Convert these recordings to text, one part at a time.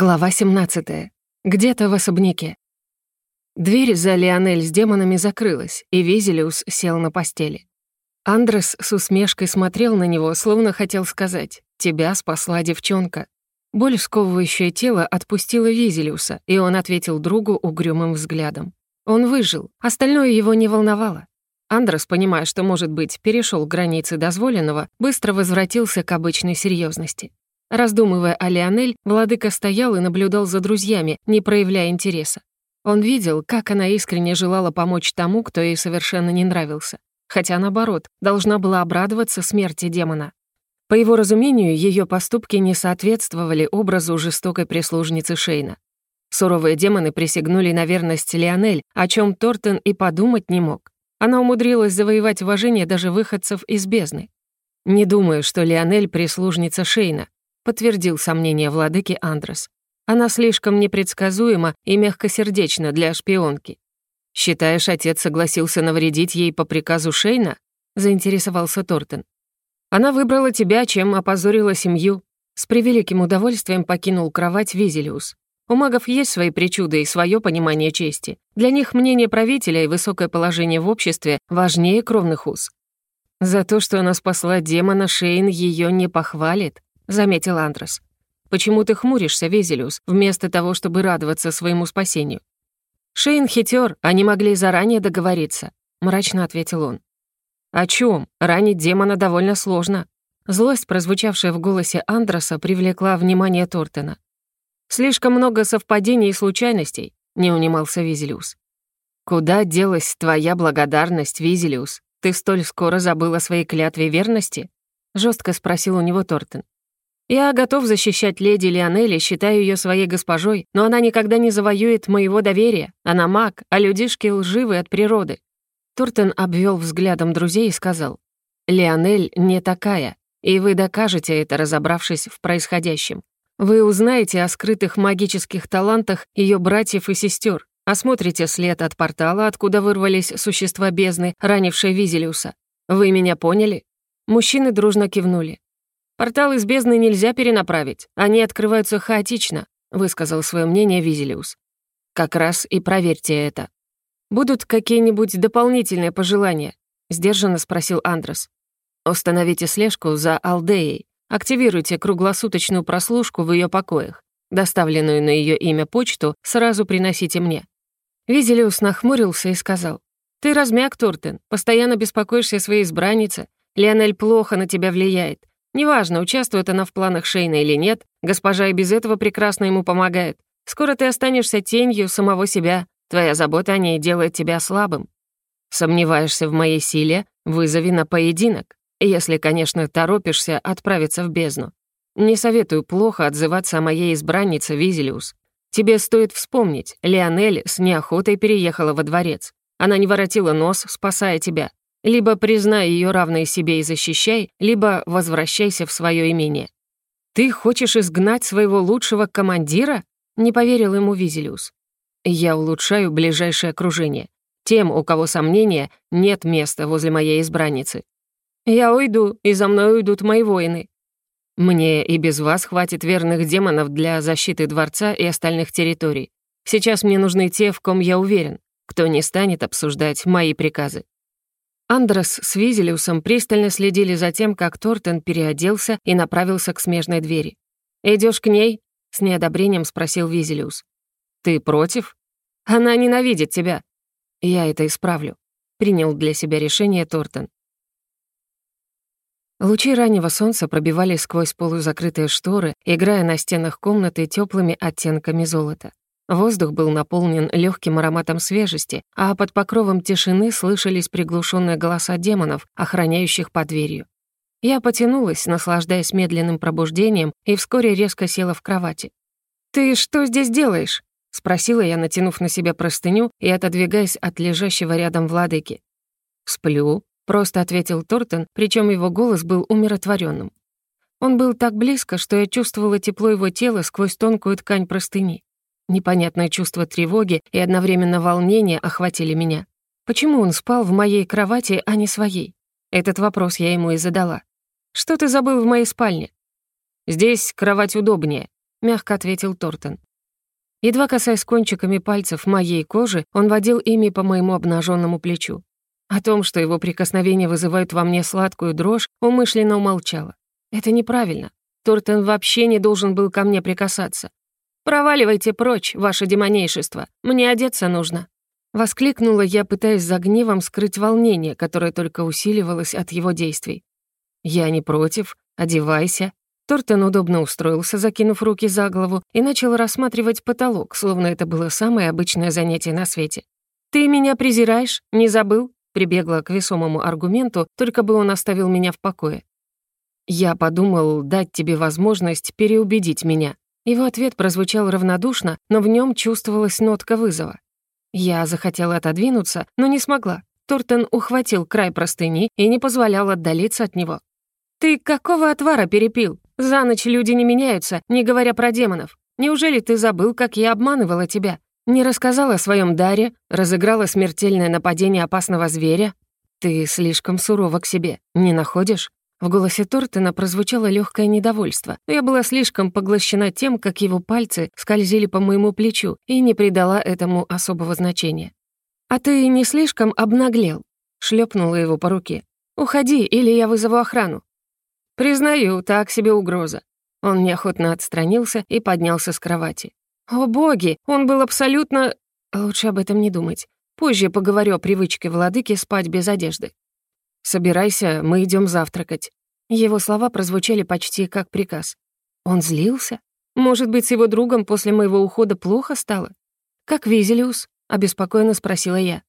Глава 17. Где-то в особняке. Дверь за Лионель с демонами закрылась, и Визелиус сел на постели. Андрес с усмешкой смотрел на него, словно хотел сказать «Тебя спасла девчонка». Боль, сковывающая тело, отпустила Визелиуса, и он ответил другу угрюмым взглядом. Он выжил, остальное его не волновало. Андрес, понимая, что, может быть, перешел границы дозволенного, быстро возвратился к обычной серьезности. Раздумывая о Леонель, владыка стоял и наблюдал за друзьями, не проявляя интереса. Он видел, как она искренне желала помочь тому, кто ей совершенно не нравился. Хотя, наоборот, должна была обрадоваться смерти демона. По его разумению, ее поступки не соответствовали образу жестокой прислужницы Шейна. Суровые демоны присягнули на верность Леонель, о чем Тортен и подумать не мог. Она умудрилась завоевать уважение даже выходцев из бездны. Не думаю, что Леонель — прислужница Шейна подтвердил сомнение владыки Андрес. Она слишком непредсказуема и мягкосердечна для шпионки. «Считаешь, отец согласился навредить ей по приказу Шейна?» — заинтересовался Тортен. «Она выбрала тебя, чем опозорила семью». С превеликим удовольствием покинул кровать Визелиус. У магов есть свои причуды и свое понимание чести. Для них мнение правителя и высокое положение в обществе важнее кровных уз. За то, что она спасла демона, Шейн ее не похвалит заметил Андрес. «Почему ты хмуришься, Везелиус, вместо того, чтобы радоваться своему спасению?» «Шейн хитер, они могли заранее договориться», — мрачно ответил он. «О чем? Ранить демона довольно сложно». Злость, прозвучавшая в голосе Андроса, привлекла внимание Тортена. «Слишком много совпадений и случайностей», — не унимался Визелиус. «Куда делась твоя благодарность, Визелиус? Ты столь скоро забыл о своей клятве верности?» — жестко спросил у него Тортен. Я готов защищать леди Лионели, считаю ее своей госпожой, но она никогда не завоюет моего доверия. Она маг, а людишки лживы от природы». Тортен обвел взглядом друзей и сказал, «Лионель не такая, и вы докажете это, разобравшись в происходящем. Вы узнаете о скрытых магических талантах ее братьев и сестер, осмотрите след от портала, откуда вырвались существа бездны, ранившие Визелиуса. Вы меня поняли?» Мужчины дружно кивнули. «Портал из бездны нельзя перенаправить, они открываются хаотично», высказал свое мнение Визелиус. «Как раз и проверьте это». «Будут какие-нибудь дополнительные пожелания?» сдержанно спросил Андрес. «Установите слежку за Алдеей, активируйте круглосуточную прослушку в ее покоях. Доставленную на ее имя почту сразу приносите мне». Визелиус нахмурился и сказал. «Ты размяк, Тортен, постоянно беспокоишься о своей избраннице. Леонель плохо на тебя влияет. Неважно, участвует она в планах Шейна или нет, госпожа и без этого прекрасно ему помогает. Скоро ты останешься тенью самого себя. Твоя забота о ней делает тебя слабым. Сомневаешься в моей силе? Вызови на поединок. Если, конечно, торопишься отправиться в бездну. Не советую плохо отзываться о моей избраннице Визелиус. Тебе стоит вспомнить, Леонель с неохотой переехала во дворец. Она не воротила нос, спасая тебя. Либо признай ее равной себе и защищай, либо возвращайся в свое имение. «Ты хочешь изгнать своего лучшего командира?» — не поверил ему Визелиус. «Я улучшаю ближайшее окружение. Тем, у кого сомнения, нет места возле моей избранницы. Я уйду, и за мной уйдут мои воины. Мне и без вас хватит верных демонов для защиты дворца и остальных территорий. Сейчас мне нужны те, в ком я уверен, кто не станет обсуждать мои приказы. Андрес с Визелиусом пристально следили за тем, как Тортен переоделся и направился к смежной двери. Идешь к ней?» — с неодобрением спросил Визелиус. «Ты против? Она ненавидит тебя». «Я это исправлю», — принял для себя решение Тортен. Лучи раннего солнца пробивались сквозь полузакрытые шторы, играя на стенах комнаты теплыми оттенками золота. Воздух был наполнен легким ароматом свежести, а под покровом тишины слышались приглушенные голоса демонов, охраняющих под дверью. Я потянулась, наслаждаясь медленным пробуждением, и вскоре резко села в кровати. «Ты что здесь делаешь?» — спросила я, натянув на себя простыню и отодвигаясь от лежащего рядом владыки. «Сплю», — просто ответил Тортон, причем его голос был умиротворенным. Он был так близко, что я чувствовала тепло его тела сквозь тонкую ткань простыни. Непонятное чувство тревоги и одновременно волнения охватили меня. Почему он спал в моей кровати, а не своей? Этот вопрос я ему и задала. «Что ты забыл в моей спальне?» «Здесь кровать удобнее», — мягко ответил Тортон. Едва касаясь кончиками пальцев моей кожи, он водил ими по моему обнаженному плечу. О том, что его прикосновения вызывают во мне сладкую дрожь, умышленно умолчала. Это неправильно. Тортон вообще не должен был ко мне прикасаться. «Проваливайте прочь, ваше демонейшество. Мне одеться нужно». Воскликнула я, пытаясь за гневом скрыть волнение, которое только усиливалось от его действий. «Я не против. Одевайся», Тортон удобно устроился, закинув руки за голову, и начал рассматривать потолок, словно это было самое обычное занятие на свете. «Ты меня презираешь? Не забыл?» Прибегла к весомому аргументу, только бы он оставил меня в покое. «Я подумал дать тебе возможность переубедить меня». Его ответ прозвучал равнодушно, но в нем чувствовалась нотка вызова. Я захотела отодвинуться, но не смогла. Тортон ухватил край простыни и не позволял отдалиться от него. «Ты какого отвара перепил? За ночь люди не меняются, не говоря про демонов. Неужели ты забыл, как я обманывала тебя? Не рассказала о своем даре, разыграла смертельное нападение опасного зверя? Ты слишком сурова к себе, не находишь?» В голосе Тортона прозвучало легкое недовольство. Я была слишком поглощена тем, как его пальцы скользили по моему плечу, и не придала этому особого значения. «А ты не слишком обнаглел?» — шлепнула его по руке. «Уходи, или я вызову охрану». «Признаю, так себе угроза». Он неохотно отстранился и поднялся с кровати. «О боги, он был абсолютно...» Лучше об этом не думать. Позже поговорю о привычке владыки спать без одежды. «Собирайся, мы идем завтракать». Его слова прозвучали почти как приказ. Он злился? Может быть, с его другом после моего ухода плохо стало? «Как Визелиус?» — обеспокоенно спросила я.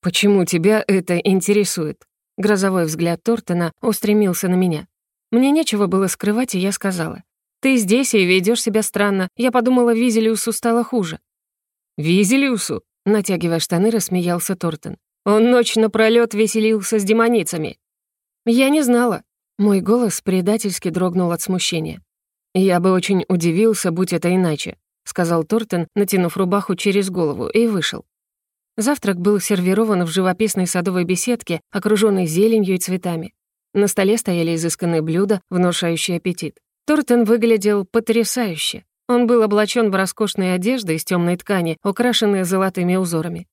«Почему тебя это интересует?» Грозовой взгляд Тортона устремился на меня. Мне нечего было скрывать, и я сказала. «Ты здесь и ведешь себя странно. Я подумала, Визелиусу стало хуже». «Визелиусу?» — натягивая штаны, рассмеялся Тортон. «Он ночь напролёт веселился с демоницами». «Я не знала». Мой голос предательски дрогнул от смущения. «Я бы очень удивился, будь это иначе», — сказал Тортон, натянув рубаху через голову, и вышел. Завтрак был сервирован в живописной садовой беседке, окружённой зеленью и цветами. На столе стояли изысканные блюда, внушающие аппетит. Тортон выглядел потрясающе. Он был облачен в роскошные одежды из темной ткани, украшенные золотыми узорами.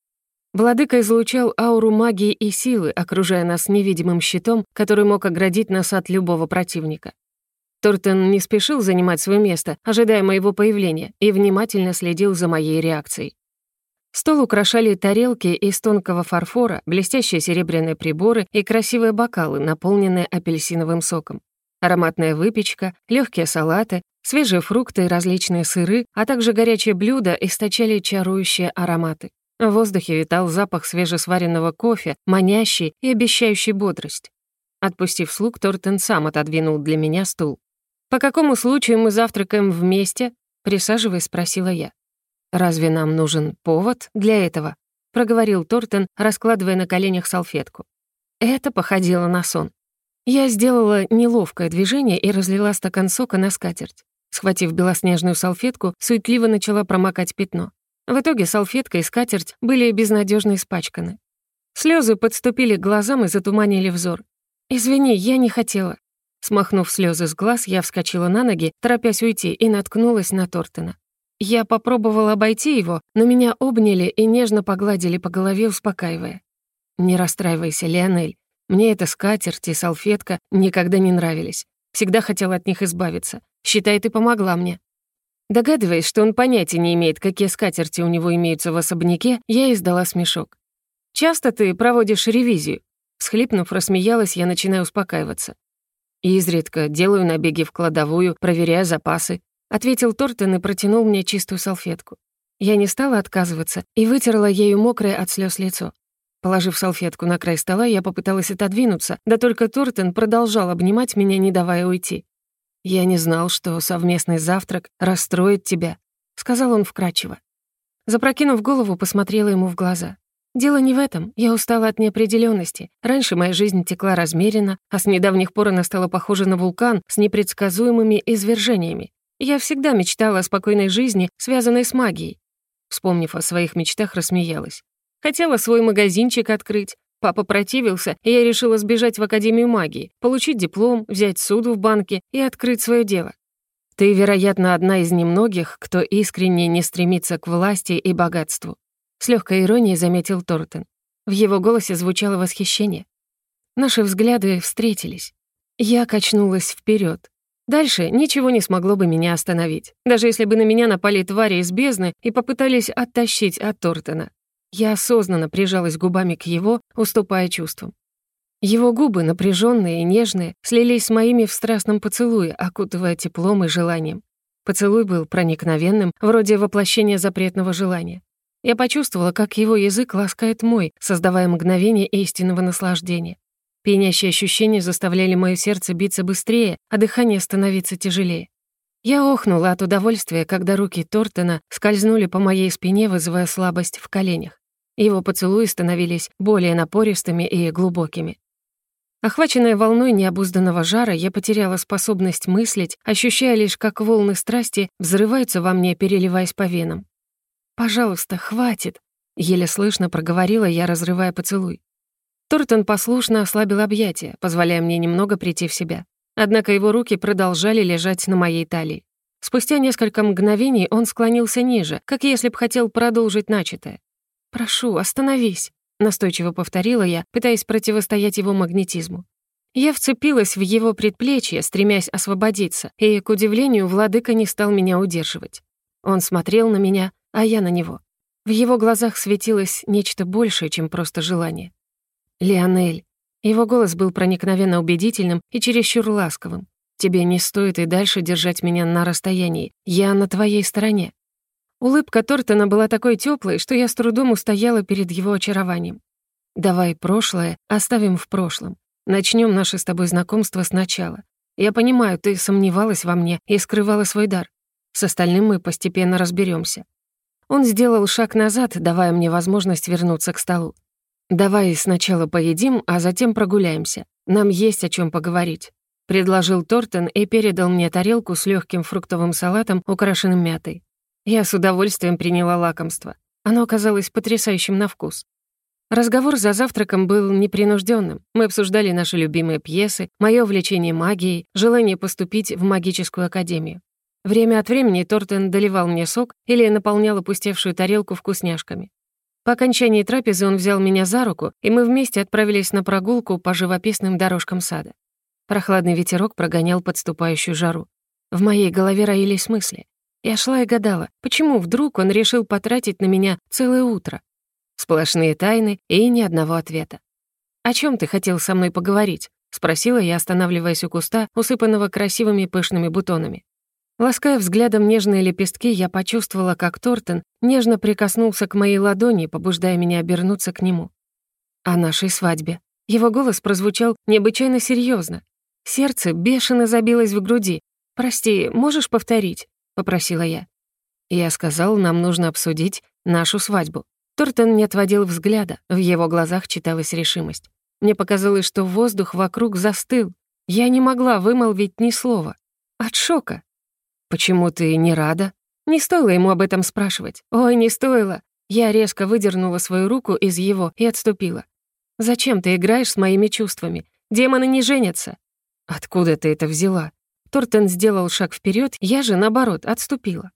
Владыка излучал ауру магии и силы, окружая нас невидимым щитом, который мог оградить нас от любого противника. Тортон не спешил занимать свое место, ожидая моего появления, и внимательно следил за моей реакцией. Стол украшали тарелки из тонкого фарфора, блестящие серебряные приборы и красивые бокалы, наполненные апельсиновым соком. Ароматная выпечка, легкие салаты, свежие фрукты и различные сыры, а также горячие блюда источали чарующие ароматы. В воздухе витал запах свежесваренного кофе, манящий и обещающий бодрость. Отпустив слуг, Тортен сам отодвинул для меня стул. «По какому случаю мы завтракаем вместе?» Присаживаясь, спросила я. «Разве нам нужен повод для этого?» — проговорил Тортон, раскладывая на коленях салфетку. Это походило на сон. Я сделала неловкое движение и разлила стакан сока на скатерть. Схватив белоснежную салфетку, суетливо начала промокать пятно. В итоге салфетка и скатерть были безнадежно испачканы. Слезы подступили к глазам и затуманили взор. «Извини, я не хотела». Смахнув слезы с глаз, я вскочила на ноги, торопясь уйти, и наткнулась на Тортона. Я попробовала обойти его, но меня обняли и нежно погладили по голове, успокаивая. «Не расстраивайся, Леонель. Мне эта скатерть и салфетка никогда не нравились. Всегда хотела от них избавиться. Считай, ты помогла мне». Догадываясь, что он понятия не имеет, какие скатерти у него имеются в особняке, я издала смешок. «Часто ты проводишь ревизию?» Всхлипнув, рассмеялась, я начинаю успокаиваться. Изредка делаю набеги в кладовую, проверяя запасы, ответил Тортон и протянул мне чистую салфетку. Я не стала отказываться и вытерла ею мокрое от слез лицо. Положив салфетку на край стола, я попыталась отодвинуться, да только Тортон продолжал обнимать меня, не давая уйти. «Я не знал, что совместный завтрак расстроит тебя», — сказал он вкрадчиво. Запрокинув голову, посмотрела ему в глаза. «Дело не в этом. Я устала от неопределенности. Раньше моя жизнь текла размеренно, а с недавних пор она стала похожа на вулкан с непредсказуемыми извержениями. Я всегда мечтала о спокойной жизни, связанной с магией. Вспомнив о своих мечтах, рассмеялась. Хотела свой магазинчик открыть. Папа противился, и я решила сбежать в Академию магии, получить диплом, взять суду в банке и открыть свое дело. Ты, вероятно, одна из немногих, кто искренне не стремится к власти и богатству. С легкой иронией заметил Тортон. В его голосе звучало восхищение. Наши взгляды встретились. Я качнулась вперед. Дальше ничего не смогло бы меня остановить, даже если бы на меня напали твари из бездны и попытались оттащить от Тортона. Я осознанно прижалась губами к его, уступая чувствам. Его губы, напряженные и нежные, слились с моими в страстном поцелуе, окутывая теплом и желанием. Поцелуй был проникновенным, вроде воплощения запретного желания. Я почувствовала, как его язык ласкает мой, создавая мгновение истинного наслаждения. Пенящие ощущения заставляли мое сердце биться быстрее, а дыхание становиться тяжелее. Я охнула от удовольствия, когда руки Тортона скользнули по моей спине, вызывая слабость в коленях. Его поцелуи становились более напористыми и глубокими. Охваченная волной необузданного жара, я потеряла способность мыслить, ощущая лишь, как волны страсти взрываются во мне, переливаясь по венам. «Пожалуйста, хватит!» — еле слышно проговорила я, разрывая поцелуй. Тортон послушно ослабил объятия, позволяя мне немного прийти в себя. Однако его руки продолжали лежать на моей талии. Спустя несколько мгновений он склонился ниже, как если б хотел продолжить начатое. «Прошу, остановись!» Настойчиво повторила я, пытаясь противостоять его магнетизму. Я вцепилась в его предплечье, стремясь освободиться, и, к удивлению, владыка не стал меня удерживать. Он смотрел на меня, а я на него. В его глазах светилось нечто большее, чем просто желание. «Леонель». Его голос был проникновенно убедительным и чересчур ласковым. «Тебе не стоит и дальше держать меня на расстоянии. Я на твоей стороне». Улыбка Тортона была такой теплой, что я с трудом устояла перед его очарованием. «Давай прошлое оставим в прошлом. Начнем наше с тобой знакомство сначала. Я понимаю, ты сомневалась во мне и скрывала свой дар. С остальным мы постепенно разберемся. Он сделал шаг назад, давая мне возможность вернуться к столу. «Давай сначала поедим, а затем прогуляемся. Нам есть о чем поговорить», — предложил Тортон и передал мне тарелку с легким фруктовым салатом, украшенным мятой. Я с удовольствием приняла лакомство. Оно оказалось потрясающим на вкус. Разговор за завтраком был непринужденным. Мы обсуждали наши любимые пьесы, мое увлечение магией, желание поступить в магическую академию. Время от времени Тортен доливал мне сок или наполнял опустевшую тарелку вкусняшками. По окончании трапезы он взял меня за руку, и мы вместе отправились на прогулку по живописным дорожкам сада. Прохладный ветерок прогонял подступающую жару. В моей голове роились мысли. Я шла и гадала, почему вдруг он решил потратить на меня целое утро. Сплошные тайны и ни одного ответа. «О чем ты хотел со мной поговорить?» — спросила я, останавливаясь у куста, усыпанного красивыми пышными бутонами. Лаская взглядом нежные лепестки, я почувствовала, как Тортон нежно прикоснулся к моей ладони, побуждая меня обернуться к нему. О нашей свадьбе. Его голос прозвучал необычайно серьезно. Сердце бешено забилось в груди. «Прости, можешь повторить?» попросила я. Я сказал, нам нужно обсудить нашу свадьбу. Тортон не отводил взгляда, в его глазах читалась решимость. Мне показалось, что воздух вокруг застыл. Я не могла вымолвить ни слова. От шока. «Почему ты не рада?» Не стоило ему об этом спрашивать. Ой, не стоило. Я резко выдернула свою руку из его и отступила. «Зачем ты играешь с моими чувствами? Демоны не женятся». «Откуда ты это взяла?» Тортен сделал шаг вперед, я же, наоборот, отступила.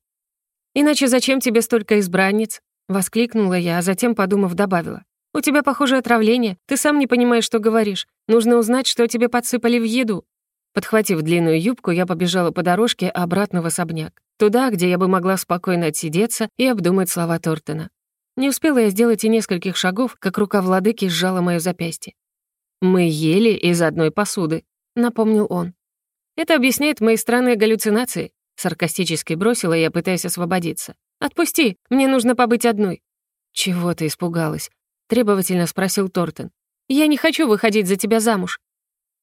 «Иначе зачем тебе столько избранниц?» — воскликнула я, а затем, подумав, добавила. «У тебя, похоже, отравление. Ты сам не понимаешь, что говоришь. Нужно узнать, что тебе подсыпали в еду». Подхватив длинную юбку, я побежала по дорожке обратно в особняк. Туда, где я бы могла спокойно отсидеться и обдумать слова Тортена. Не успела я сделать и нескольких шагов, как рука владыки сжала моё запястье. «Мы ели из одной посуды», — напомнил он. Это объясняет мои странные галлюцинации», — саркастически бросила я, пытаясь освободиться. «Отпусти, мне нужно побыть одной». «Чего ты испугалась?» — требовательно спросил Тортон. «Я не хочу выходить за тебя замуж».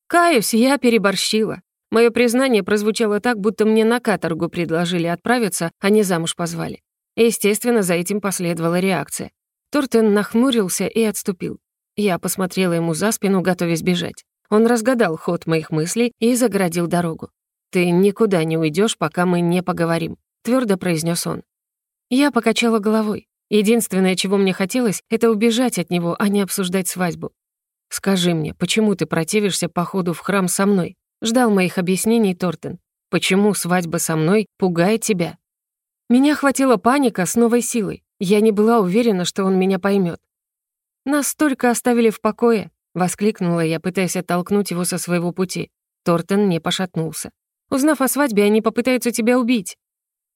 «Каюсь, я переборщила». Мое признание прозвучало так, будто мне на каторгу предложили отправиться, а не замуж позвали. Естественно, за этим последовала реакция. Тортен нахмурился и отступил. Я посмотрела ему за спину, готовясь бежать. Он разгадал ход моих мыслей и загородил дорогу. «Ты никуда не уйдешь, пока мы не поговорим», — твердо произнес он. Я покачала головой. Единственное, чего мне хотелось, это убежать от него, а не обсуждать свадьбу. «Скажи мне, почему ты противишься походу в храм со мной?» Ждал моих объяснений Тортен. Почему свадьба со мной пугает тебя?» Меня охватила паника с новой силой. Я не была уверена, что он меня поймет. «Нас только оставили в покое», — воскликнула я, пытаясь оттолкнуть его со своего пути. Тортон не пошатнулся. «Узнав о свадьбе, они попытаются тебя убить».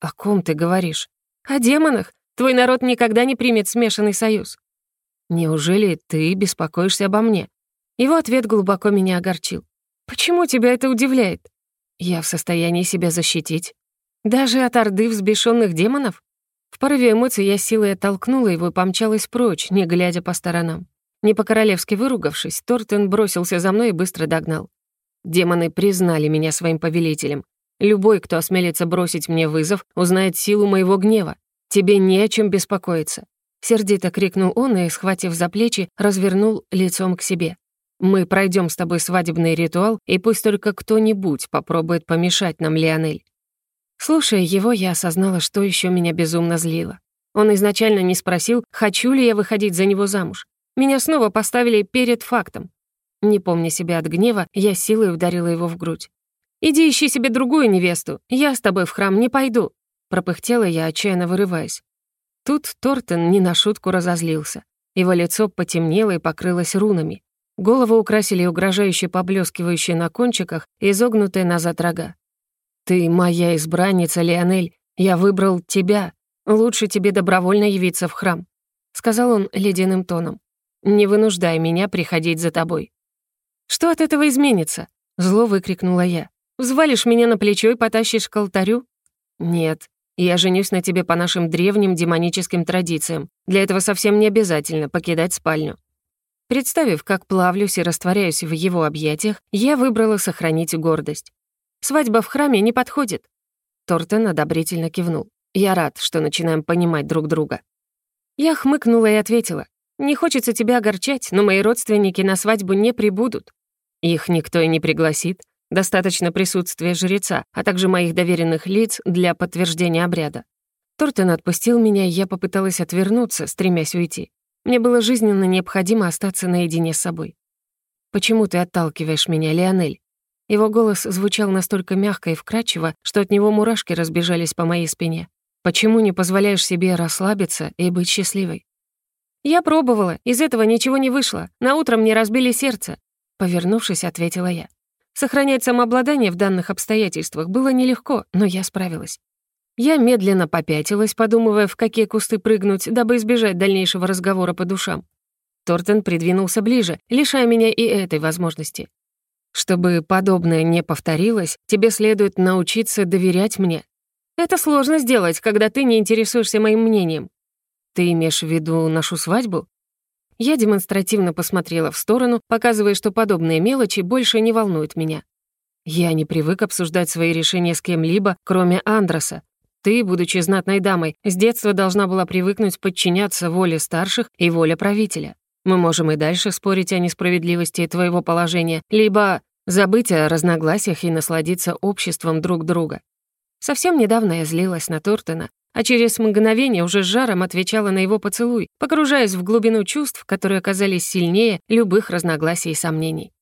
«О ком ты говоришь?» «О демонах. Твой народ никогда не примет смешанный союз». «Неужели ты беспокоишься обо мне?» Его ответ глубоко меня огорчил. «Почему тебя это удивляет?» «Я в состоянии себя защитить». «Даже от орды взбешенных демонов?» В порыве эмоций я силой оттолкнула его и помчалась прочь, не глядя по сторонам. Не по-королевски выругавшись, Тортен бросился за мной и быстро догнал. Демоны признали меня своим повелителем. Любой, кто осмелится бросить мне вызов, узнает силу моего гнева. Тебе не о чем беспокоиться. Сердито крикнул он и, схватив за плечи, развернул лицом к себе. «Мы пройдем с тобой свадебный ритуал, и пусть только кто-нибудь попробует помешать нам, Леонель. Слушая его, я осознала, что еще меня безумно злило. Он изначально не спросил, хочу ли я выходить за него замуж. Меня снова поставили перед фактом. Не помня себя от гнева, я силой ударила его в грудь. «Иди ищи себе другую невесту, я с тобой в храм не пойду», пропыхтела я, отчаянно вырываясь. Тут Тортон не на шутку разозлился. Его лицо потемнело и покрылось рунами. Голову украсили угрожающе поблескивающие на кончиках и изогнутые назад рога. «Ты моя избранница, Леонель. Я выбрал тебя. Лучше тебе добровольно явиться в храм», — сказал он ледяным тоном. «Не вынуждай меня приходить за тобой». «Что от этого изменится?» — зло выкрикнула я. «Взвалишь меня на плечо и потащишь к алтарю?» «Нет, я женюсь на тебе по нашим древним демоническим традициям. Для этого совсем не обязательно покидать спальню». Представив, как плавлюсь и растворяюсь в его объятиях, я выбрала сохранить гордость. Свадьба в храме не подходит». Тортен одобрительно кивнул. «Я рад, что начинаем понимать друг друга». Я хмыкнула и ответила. «Не хочется тебя огорчать, но мои родственники на свадьбу не прибудут. Их никто и не пригласит. Достаточно присутствия жреца, а также моих доверенных лиц для подтверждения обряда». Тортен отпустил меня, и я попыталась отвернуться, стремясь уйти. Мне было жизненно необходимо остаться наедине с собой. «Почему ты отталкиваешь меня, Леонель?» Его голос звучал настолько мягко и вкрадчиво, что от него мурашки разбежались по моей спине. «Почему не позволяешь себе расслабиться и быть счастливой?» «Я пробовала, из этого ничего не вышло. На утро мне разбили сердце», — повернувшись, ответила я. Сохранять самообладание в данных обстоятельствах было нелегко, но я справилась. Я медленно попятилась, подумывая, в какие кусты прыгнуть, дабы избежать дальнейшего разговора по душам. Тортен придвинулся ближе, лишая меня и этой возможности. Чтобы подобное не повторилось, тебе следует научиться доверять мне. Это сложно сделать, когда ты не интересуешься моим мнением. Ты имеешь в виду нашу свадьбу? Я демонстративно посмотрела в сторону, показывая, что подобные мелочи больше не волнуют меня. Я не привык обсуждать свои решения с кем-либо, кроме Андроса. Ты, будучи знатной дамой, с детства должна была привыкнуть подчиняться воле старших и воле правителя. Мы можем и дальше спорить о несправедливости твоего положения, либо забыть о разногласиях и насладиться обществом друг друга. Совсем недавно я злилась на Тортона, а через мгновение уже с жаром отвечала на его поцелуй, погружаясь в глубину чувств, которые оказались сильнее любых разногласий и сомнений.